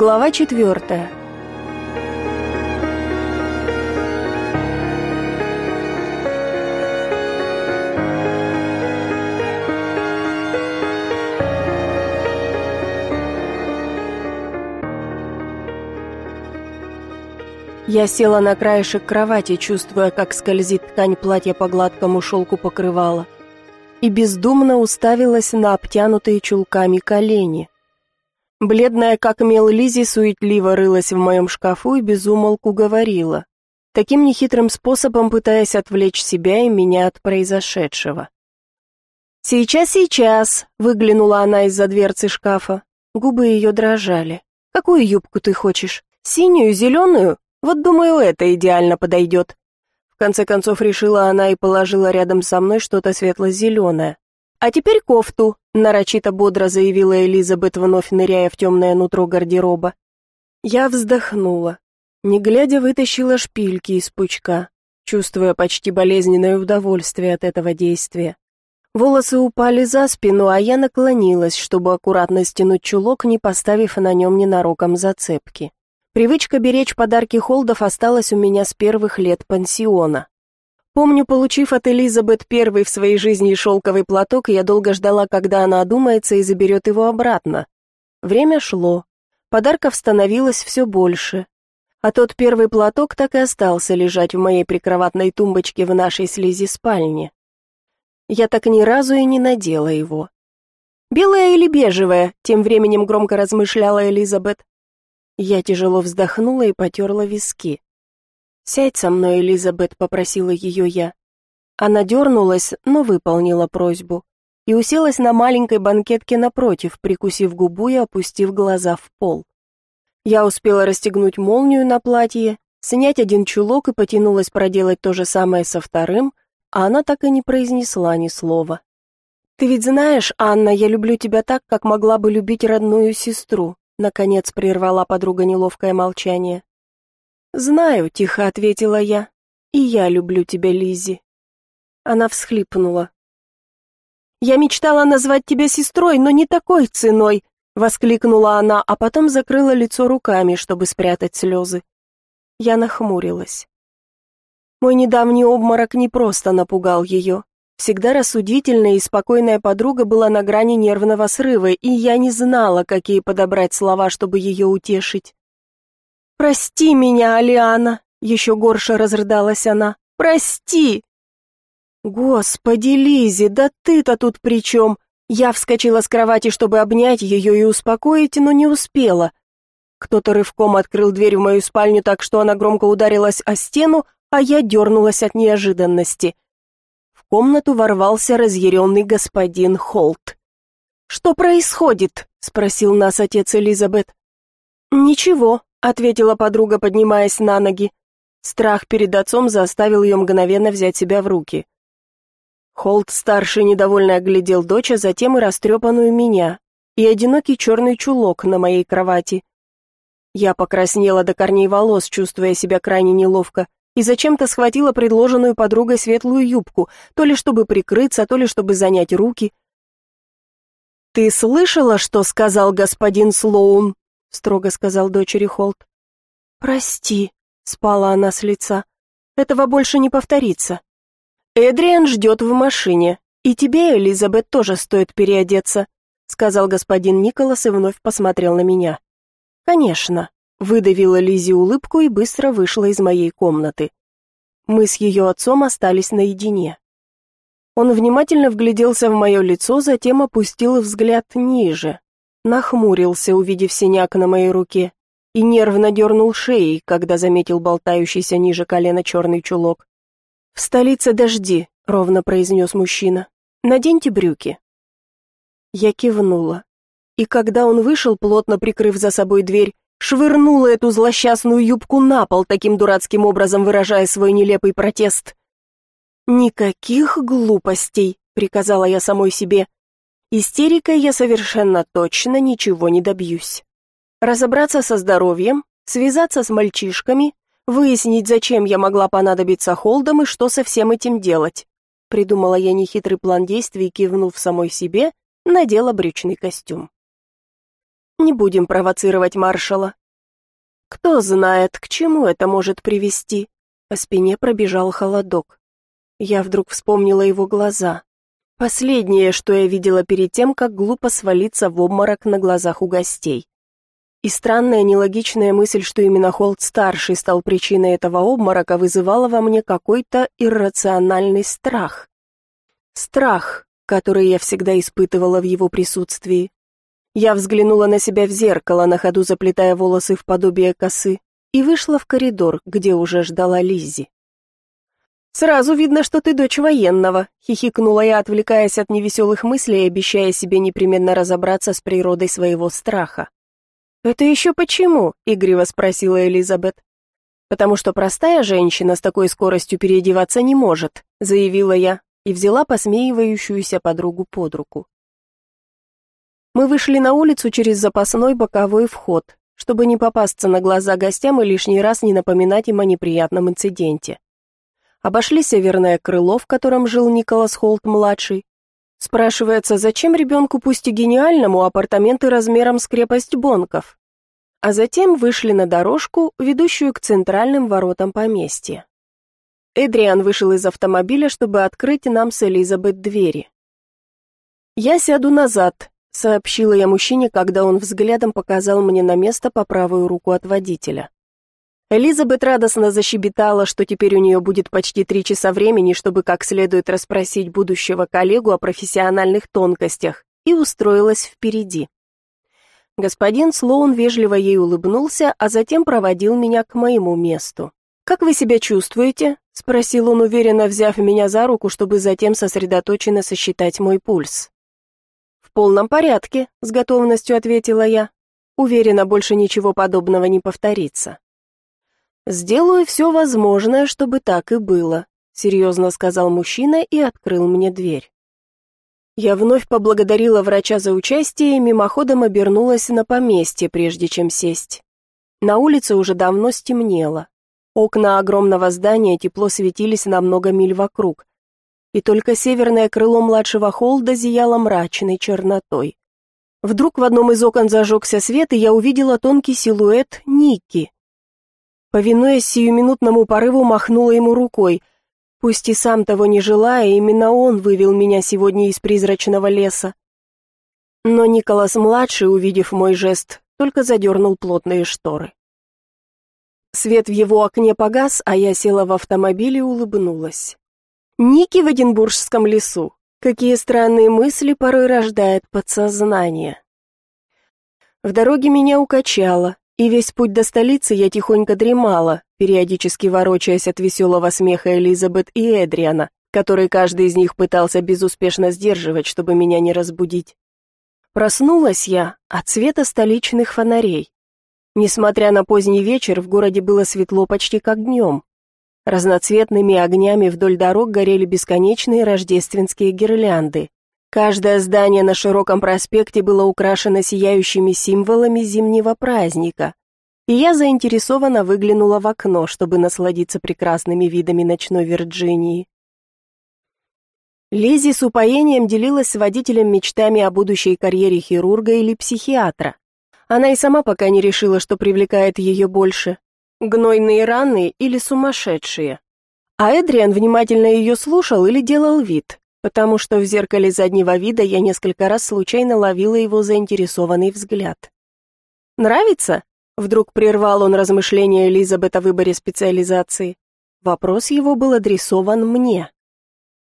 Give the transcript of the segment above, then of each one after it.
Глава четвертая. Я села на краешек кровати, чувствуя, как скользит ткань платья по гладкому шелку покрывала, и бездумно уставилась на обтянутые чулками колени. Бледная, как мел Лизи, суетливо рылась в моем шкафу и безумолку говорила, таким нехитрым способом пытаясь отвлечь себя и меня от произошедшего. «Сейчас, сейчас!» — выглянула она из-за дверцы шкафа. Губы ее дрожали. «Какую юбку ты хочешь? Синюю, зеленую? Вот, думаю, это идеально подойдет. В конце концов решила она и положила рядом со мной что-то светло-зеленое. А теперь кофту, нарочито бодро заявила Элизабет, вновь ныряя в темное нутро гардероба. Я вздохнула. Не глядя, вытащила шпильки из пучка, чувствуя почти болезненное удовольствие от этого действия. Волосы упали за спину, а я наклонилась, чтобы аккуратно стянуть чулок, не поставив на нем ненароком зацепки. Привычка беречь подарки Холдов осталась у меня с первых лет пансиона. Помню, получив от Элизабет первый в своей жизни шелковый платок, я долго ждала, когда она одумается и заберет его обратно. Время шло. Подарков становилось все больше. А тот первый платок так и остался лежать в моей прикроватной тумбочке в нашей слези спальне. Я так ни разу и не надела его. «Белая или бежевая?» — тем временем громко размышляла Элизабет. Я тяжело вздохнула и потерла виски. «Сядь со мной, Элизабет», — попросила ее я. Она дернулась, но выполнила просьбу и уселась на маленькой банкетке напротив, прикусив губу и опустив глаза в пол. Я успела расстегнуть молнию на платье, снять один чулок и потянулась проделать то же самое со вторым, а она так и не произнесла ни слова. «Ты ведь знаешь, Анна, я люблю тебя так, как могла бы любить родную сестру. Наконец прервала подруга неловкое молчание. «Знаю», — тихо ответила я. «И я люблю тебя, Лизи. Она всхлипнула. «Я мечтала назвать тебя сестрой, но не такой ценой», — воскликнула она, а потом закрыла лицо руками, чтобы спрятать слезы. Я нахмурилась. Мой недавний обморок не просто напугал ее. Всегда рассудительная и спокойная подруга была на грани нервного срыва, и я не знала, какие подобрать слова, чтобы ее утешить. «Прости меня, Алиана!» — еще горше разрыдалась она. «Прости!» «Господи, Лизи, да ты-то тут при чем?» Я вскочила с кровати, чтобы обнять ее и успокоить, но не успела. Кто-то рывком открыл дверь в мою спальню так, что она громко ударилась о стену, а я дернулась от неожиданности — комнату ворвался разъяренный господин Холт. «Что происходит?» — спросил нас отец Элизабет. «Ничего», — ответила подруга, поднимаясь на ноги. Страх перед отцом заставил ее мгновенно взять себя в руки. Холт-старший недовольно оглядел дочь, а затем и растрепанную меня, и одинокий черный чулок на моей кровати. Я покраснела до корней волос, чувствуя себя крайне неловко и зачем-то схватила предложенную подругой светлую юбку, то ли чтобы прикрыться, то ли чтобы занять руки. «Ты слышала, что сказал господин Слоун?» — строго сказал дочери Холт. «Прости», — спала она с лица. «Этого больше не повторится. Эдриан ждет в машине, и тебе, Элизабет, тоже стоит переодеться», — сказал господин Николас и вновь посмотрел на меня. «Конечно», Выдавила Лизи улыбку и быстро вышла из моей комнаты. Мы с ее отцом остались наедине. Он внимательно вгляделся в мое лицо, затем опустил взгляд ниже. Нахмурился, увидев синяк на моей руке, и нервно дернул шеей, когда заметил болтающийся ниже колена черный чулок. «В столице дожди», — ровно произнес мужчина. «Наденьте брюки». Я кивнула. И когда он вышел, плотно прикрыв за собой дверь, швырнула эту злосчастную юбку на пол, таким дурацким образом выражая свой нелепый протест. «Никаких глупостей», — приказала я самой себе. «Истерикой я совершенно точно ничего не добьюсь. Разобраться со здоровьем, связаться с мальчишками, выяснить, зачем я могла понадобиться Холдом и что со всем этим делать». Придумала я нехитрый план действий, кивнув самой себе, надела брючный костюм. Не будем провоцировать маршала. Кто знает, к чему это может привести. По спине пробежал холодок. Я вдруг вспомнила его глаза. Последнее, что я видела перед тем, как глупо свалиться в обморок на глазах у гостей. И странная нелогичная мысль, что именно Холд-старший стал причиной этого обморока, вызывала во мне какой-то иррациональный страх. Страх, который я всегда испытывала в его присутствии. Я взглянула на себя в зеркало, на ходу заплетая волосы в подобие косы, и вышла в коридор, где уже ждала Лиззи. «Сразу видно, что ты дочь военного», — хихикнула я, отвлекаясь от невеселых мыслей и обещая себе непременно разобраться с природой своего страха. «Это еще почему?» — игриво спросила Элизабет. «Потому что простая женщина с такой скоростью переодеваться не может», — заявила я и взяла посмеивающуюся подругу под руку. Мы вышли на улицу через запасной боковой вход, чтобы не попасться на глаза гостям и лишний раз не напоминать им о неприятном инциденте. Обошли северное крыло, в котором жил Николас Холт-младший. Спрашивается, зачем ребенку, пусть и гениальному, апартаменты размером с крепость Бонков? А затем вышли на дорожку, ведущую к центральным воротам поместья. Эдриан вышел из автомобиля, чтобы открыть нам с Элизабет двери. «Я сяду назад», — сообщила я мужчине, когда он взглядом показал мне на место по правую руку от водителя. Элизабет радостно защебетала, что теперь у нее будет почти три часа времени, чтобы как следует расспросить будущего коллегу о профессиональных тонкостях, и устроилась впереди. Господин Слоун вежливо ей улыбнулся, а затем проводил меня к моему месту. «Как вы себя чувствуете?» — спросил он, уверенно взяв меня за руку, чтобы затем сосредоточенно сосчитать мой пульс. «В полном порядке», — с готовностью ответила я. Уверена, больше ничего подобного не повторится. «Сделаю все возможное, чтобы так и было», — серьезно сказал мужчина и открыл мне дверь. Я вновь поблагодарила врача за участие и мимоходом обернулась на поместье, прежде чем сесть. На улице уже давно стемнело. Окна огромного здания тепло светились на много миль вокруг, и только северное крыло младшего холда зияло мрачной чернотой. Вдруг в одном из окон зажегся свет, и я увидела тонкий силуэт Ники, Повинуясь сиюминутному порыву, махнула ему рукой. Пусть и сам того не желая, именно он вывел меня сегодня из призрачного леса. Но Николас-младший, увидев мой жест, только задернул плотные шторы. Свет в его окне погас, а я села в автомобиль и улыбнулась. Ники в Эдинбургском лесу. Какие странные мысли порой рождает подсознание. В дороге меня укачало, и весь путь до столицы я тихонько дремала, периодически ворочаясь от веселого смеха Элизабет и Эдриана, который каждый из них пытался безуспешно сдерживать, чтобы меня не разбудить. Проснулась я от света столичных фонарей. Несмотря на поздний вечер, в городе было светло почти как днем. Разноцветными огнями вдоль дорог горели бесконечные рождественские гирлянды. Каждое здание на широком проспекте было украшено сияющими символами зимнего праздника, и я заинтересованно выглянула в окно, чтобы насладиться прекрасными видами ночной Вирджинии. Лизи с упоением делилась с водителем мечтами о будущей карьере хирурга или психиатра. Она и сама пока не решила, что привлекает ее больше – гнойные раны или сумасшедшие. А Эдриан внимательно ее слушал или делал вид, потому что в зеркале заднего вида я несколько раз случайно ловила его заинтересованный взгляд. «Нравится?» — вдруг прервал он размышления Элизабет о выборе специализации. Вопрос его был адресован мне.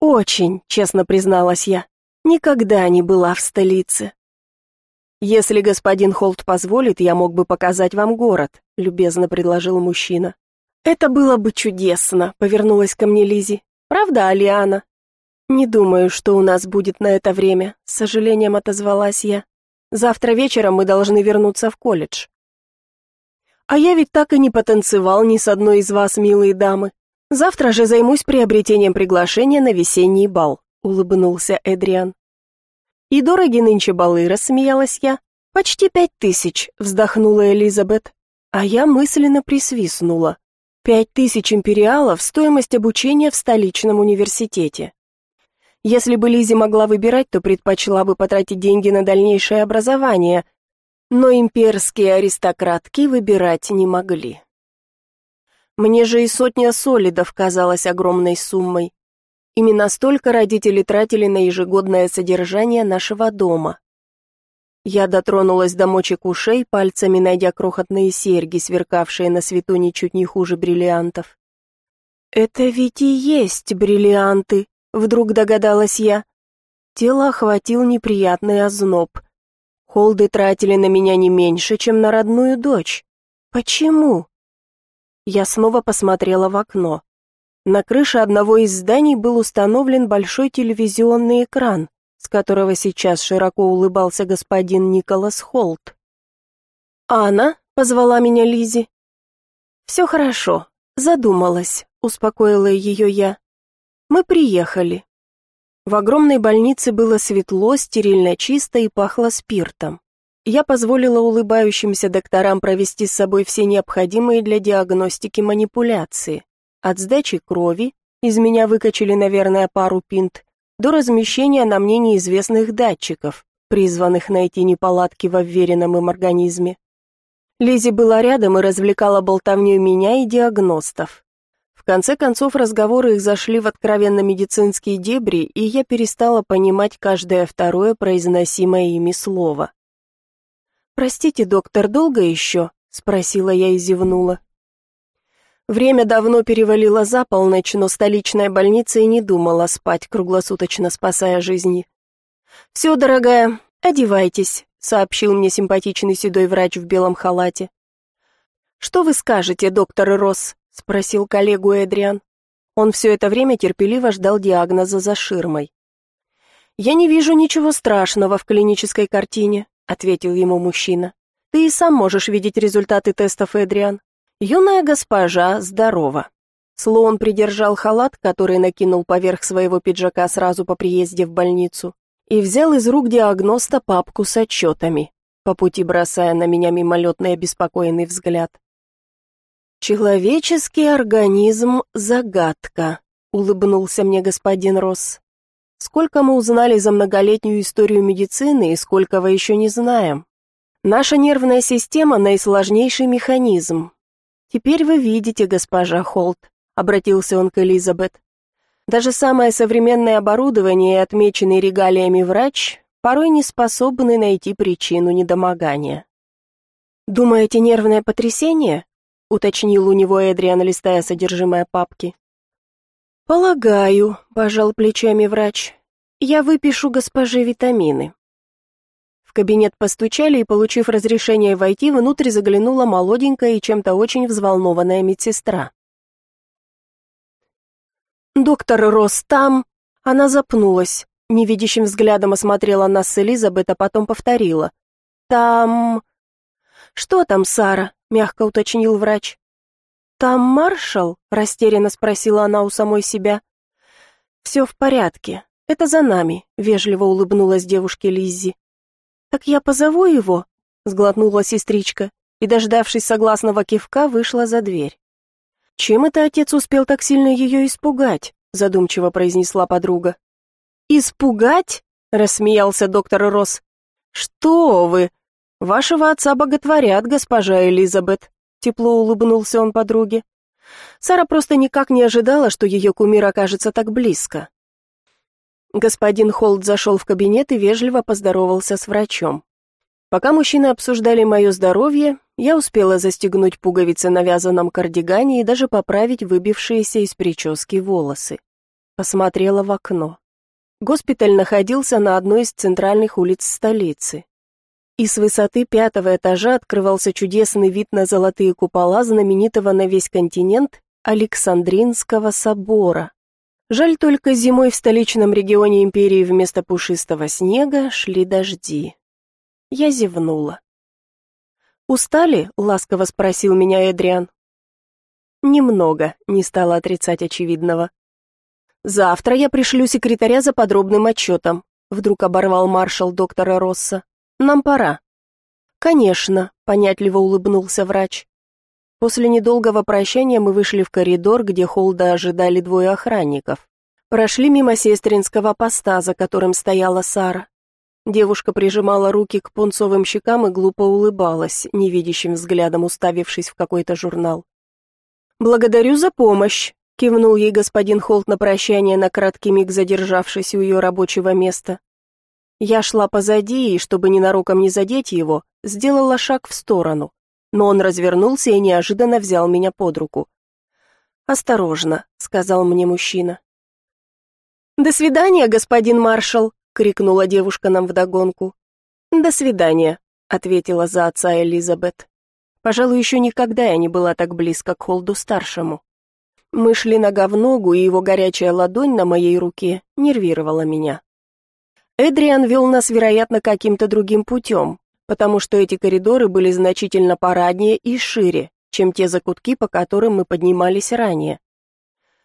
«Очень», — честно призналась я, — «никогда не была в столице». «Если господин Холт позволит, я мог бы показать вам город», — любезно предложил мужчина. «Это было бы чудесно», — повернулась ко мне Лизи. «Правда, Алиана?» «Не думаю, что у нас будет на это время», — с сожалением отозвалась я. «Завтра вечером мы должны вернуться в колледж». «А я ведь так и не потанцевал ни с одной из вас, милые дамы. Завтра же займусь приобретением приглашения на весенний бал», — улыбнулся Эдриан. «И дороги нынче балы», — рассмеялась я. «Почти пять тысяч», — вздохнула Элизабет. А я мысленно присвистнула. «Пять тысяч империалов — стоимость обучения в столичном университете. Если бы Лизи могла выбирать, то предпочла бы потратить деньги на дальнейшее образование. Но имперские аристократки выбирать не могли. Мне же и сотня солидов казалась огромной суммой. Именно столько родители тратили на ежегодное содержание нашего дома. Я дотронулась до мочек ушей, пальцами найдя крохотные серьги, сверкавшие на свету ничуть не хуже бриллиантов. «Это ведь и есть бриллианты», — вдруг догадалась я. Тело охватил неприятный озноб. Холды тратили на меня не меньше, чем на родную дочь. Почему? Я снова посмотрела в окно. На крыше одного из зданий был установлен большой телевизионный экран, с которого сейчас широко улыбался господин Николас Холт. «Анна?» — позвала меня Лизи. «Все хорошо. Задумалась», — успокоила ее я. «Мы приехали. В огромной больнице было светло, стерильно чисто и пахло спиртом. Я позволила улыбающимся докторам провести с собой все необходимые для диагностики манипуляции. От сдачи крови, из меня выкачали, наверное, пару пинт, до размещения на мне неизвестных датчиков, призванных найти неполадки в вверенном им организме. Лизи была рядом и развлекала болтовню меня и диагностов. В конце концов разговоры их зашли в откровенно медицинские дебри, и я перестала понимать каждое второе произносимое ими слово. «Простите, доктор, долго еще?» — спросила я и зевнула. Время давно перевалило за полночь, но столичная больница и не думала спать, круглосуточно спасая жизни. «Все, дорогая, одевайтесь», — сообщил мне симпатичный седой врач в белом халате. «Что вы скажете, доктор Росс?» — спросил коллегу Эдриан. Он все это время терпеливо ждал диагноза за ширмой. «Я не вижу ничего страшного в клинической картине», — ответил ему мужчина. «Ты и сам можешь видеть результаты тестов, Эдриан. Юная госпожа здорова». Слоун придержал халат, который накинул поверх своего пиджака сразу по приезде в больницу, и взял из рук диагноста папку с отчетами, по пути бросая на меня мимолетный обеспокоенный взгляд. «Человеческий организм — загадка», — улыбнулся мне господин Росс. «Сколько мы узнали за многолетнюю историю медицины и сколько вы еще не знаем. Наша нервная система — наисложнейший механизм. Теперь вы видите, госпожа Холт», — обратился он к Элизабет. «Даже самое современное оборудование и отмеченный регалиями врач порой не способны найти причину недомогания». «Думаете, нервное потрясение?» Уточнил у него Эдриан, листая содержимое папки. «Полагаю», — пожал плечами врач, — «я выпишу госпоже витамины». В кабинет постучали, и, получив разрешение войти, внутрь заглянула молоденькая и чем-то очень взволнованная медсестра. «Доктор Росс там...» Она запнулась, невидящим взглядом осмотрела нас с Элизабет, а потом повторила. «Там...» «Что там, Сара?» мягко уточнил врач. «Там маршал?» — растерянно спросила она у самой себя. «Все в порядке. Это за нами», — вежливо улыбнулась девушке Лиззи. «Так я позову его?» — сглотнула сестричка и, дождавшись согласного кивка, вышла за дверь. «Чем это отец успел так сильно ее испугать?» — задумчиво произнесла подруга. «Испугать?» — рассмеялся доктор Росс. «Что вы? «Вашего отца боготворят, госпожа Элизабет», — тепло улыбнулся он подруге. Сара просто никак не ожидала, что ее кумир окажется так близко. Господин Холд зашел в кабинет и вежливо поздоровался с врачом. Пока мужчины обсуждали мое здоровье, я успела застегнуть пуговицы на вязаном кардигане и даже поправить выбившиеся из прически волосы. Посмотрела в окно. Госпиталь находился на одной из центральных улиц столицы и с высоты пятого этажа открывался чудесный вид на золотые купола знаменитого на весь континент Александринского собора. Жаль только зимой в столичном регионе империи вместо пушистого снега шли дожди. Я зевнула. «Устали?» — ласково спросил меня Эдриан. «Немного», — не стала отрицать очевидного. «Завтра я пришлю секретаря за подробным отчетом», — вдруг оборвал маршал доктора Росса. Нам пора». «Конечно», — понятливо улыбнулся врач. После недолгого прощания мы вышли в коридор, где Холда ожидали двое охранников. Прошли мимо сестринского поста, за которым стояла Сара. Девушка прижимала руки к пунцовым щекам и глупо улыбалась, невидящим взглядом уставившись в какой-то журнал. «Благодарю за помощь», — кивнул ей господин Холт на прощание, на краткий миг задержавшись у ее рабочего места. Я шла позади и, чтобы ненароком не задеть его, сделала шаг в сторону, но он развернулся и неожиданно взял меня под руку. «Осторожно», — сказал мне мужчина. «До свидания, господин маршал», — крикнула девушка нам вдогонку. «До свидания», — ответила за отца Элизабет. Пожалуй, еще никогда я не была так близко к Холду-старшему. Мы шли нога в ногу, и его горячая ладонь на моей руке нервировала меня. Эдриан вел нас, вероятно, каким-то другим путем, потому что эти коридоры были значительно параднее и шире, чем те закутки, по которым мы поднимались ранее.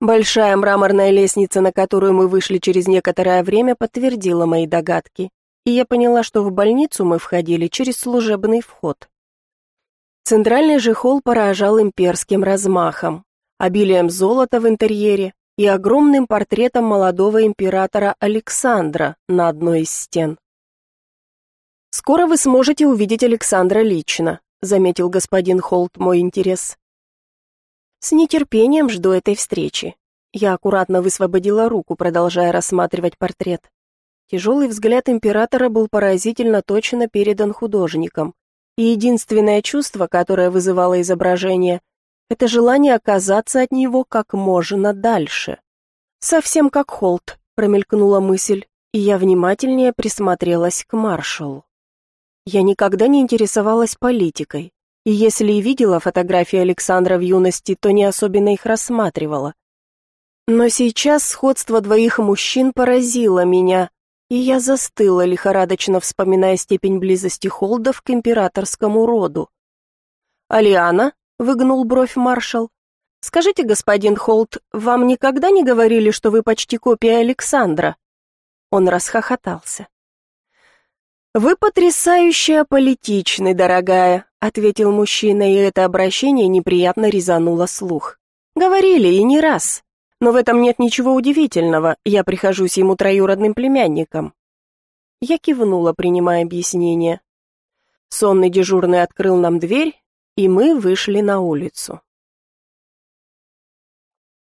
Большая мраморная лестница, на которую мы вышли через некоторое время, подтвердила мои догадки, и я поняла, что в больницу мы входили через служебный вход. Центральный же холл поражал имперским размахом, обилием золота в интерьере и огромным портретом молодого императора Александра на одной из стен. «Скоро вы сможете увидеть Александра лично», заметил господин Холт мой интерес. С нетерпением жду этой встречи. Я аккуратно высвободила руку, продолжая рассматривать портрет. Тяжелый взгляд императора был поразительно точно передан художником, и единственное чувство, которое вызывало изображение, это желание оказаться от него как можно дальше. Совсем как Холт, промелькнула мысль, и я внимательнее присмотрелась к маршалу. Я никогда не интересовалась политикой, и если и видела фотографии Александра в юности, то не особенно их рассматривала. Но сейчас сходство двоих мужчин поразило меня, и я застыла, лихорадочно вспоминая степень близости Холдов к императорскому роду. «Алиана?» — выгнул бровь маршал. «Скажите, господин Холд, вам никогда не говорили, что вы почти копия Александра?» Он расхохотался. «Вы потрясающе аполитичны, дорогая», — ответил мужчина, и это обращение неприятно резануло слух. «Говорили, и не раз. Но в этом нет ничего удивительного, я прихожусь ему троюродным племянником». Я кивнула, принимая объяснение. Сонный дежурный открыл нам дверь, и мы вышли на улицу.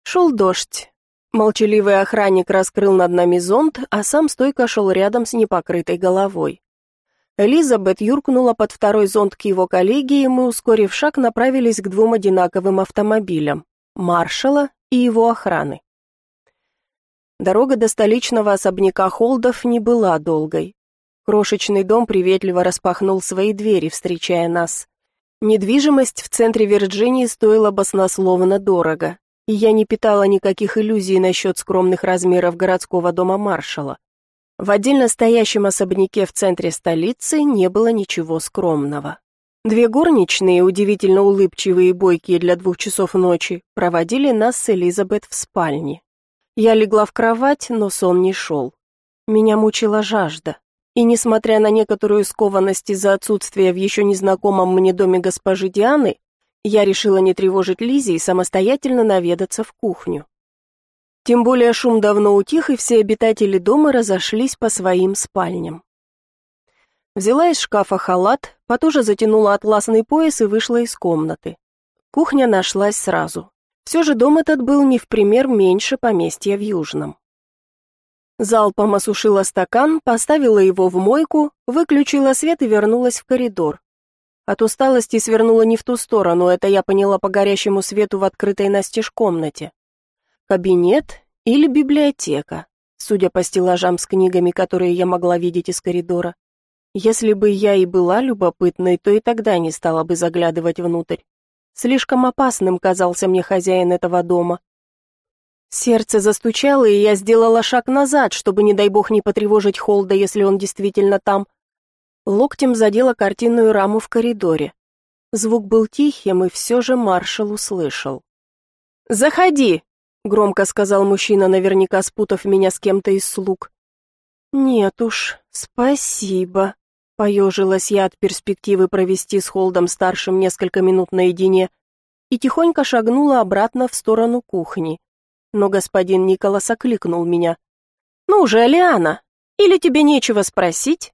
Шел дождь. Молчаливый охранник раскрыл над нами зонт, а сам стойко шел рядом с непокрытой головой. Элизабет юркнула под второй зонт к его коллеге, и мы, ускорив шаг, направились к двум одинаковым автомобилям – маршала и его охраны. Дорога до столичного особняка Холдов не была долгой. Крошечный дом приветливо распахнул свои двери, встречая нас. Недвижимость в центре Вирджинии стоила баснословно дорого, и я не питала никаких иллюзий насчет скромных размеров городского дома маршала. В отдельно стоящем особняке в центре столицы не было ничего скромного. Две горничные, удивительно улыбчивые и бойкие для двух часов ночи, проводили нас с Элизабет в спальне. Я легла в кровать, но сон не шел. Меня мучила жажда. И несмотря на некоторую скованность из-за отсутствия в еще незнакомом мне доме госпожи Дианы, я решила не тревожить Лизи и самостоятельно наведаться в кухню. Тем более шум давно утих, и все обитатели дома разошлись по своим спальням. Взяла из шкафа халат, потуже затянула атласный пояс и вышла из комнаты. Кухня нашлась сразу. Все же дом этот был не в пример меньше поместья в Южном. Залпом осушила стакан, поставила его в мойку, выключила свет и вернулась в коридор. От усталости свернула не в ту сторону, это я поняла по горящему свету в открытой настежь комнате. Кабинет или библиотека, судя по стеллажам с книгами, которые я могла видеть из коридора. Если бы я и была любопытной, то и тогда не стала бы заглядывать внутрь. Слишком опасным казался мне хозяин этого дома. Сердце застучало, и я сделала шаг назад, чтобы, не дай бог, не потревожить Холда, если он действительно там. Локтем задела картинную раму в коридоре. Звук был тихим, и все же маршал услышал. «Заходи!» громко сказал мужчина, наверняка спутав меня с кем-то из слуг. Нет уж, спасибо. Поежилась я от перспективы провести с Холдом старшим несколько минут наедине и тихонько шагнула обратно в сторону кухни. Но господин Николас окликнул меня. «Ну же, Алиана, Или тебе нечего спросить?»